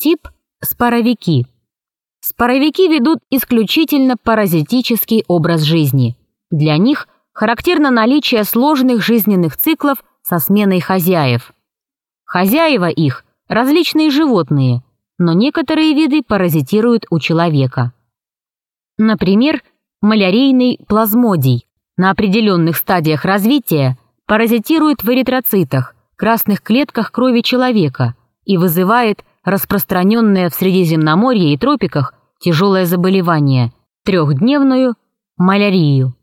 Тип – споровики. Споровики ведут исключительно паразитический образ жизни. Для них характерно наличие сложных жизненных циклов со сменой хозяев. Хозяева их – различные животные, но некоторые виды паразитируют у человека. Например, малярийный плазмодий на определенных стадиях развития паразитирует в эритроцитах, красных клетках крови человека и вызывает распространенное в Средиземноморье и тропиках тяжелое заболевание – трехдневную малярию.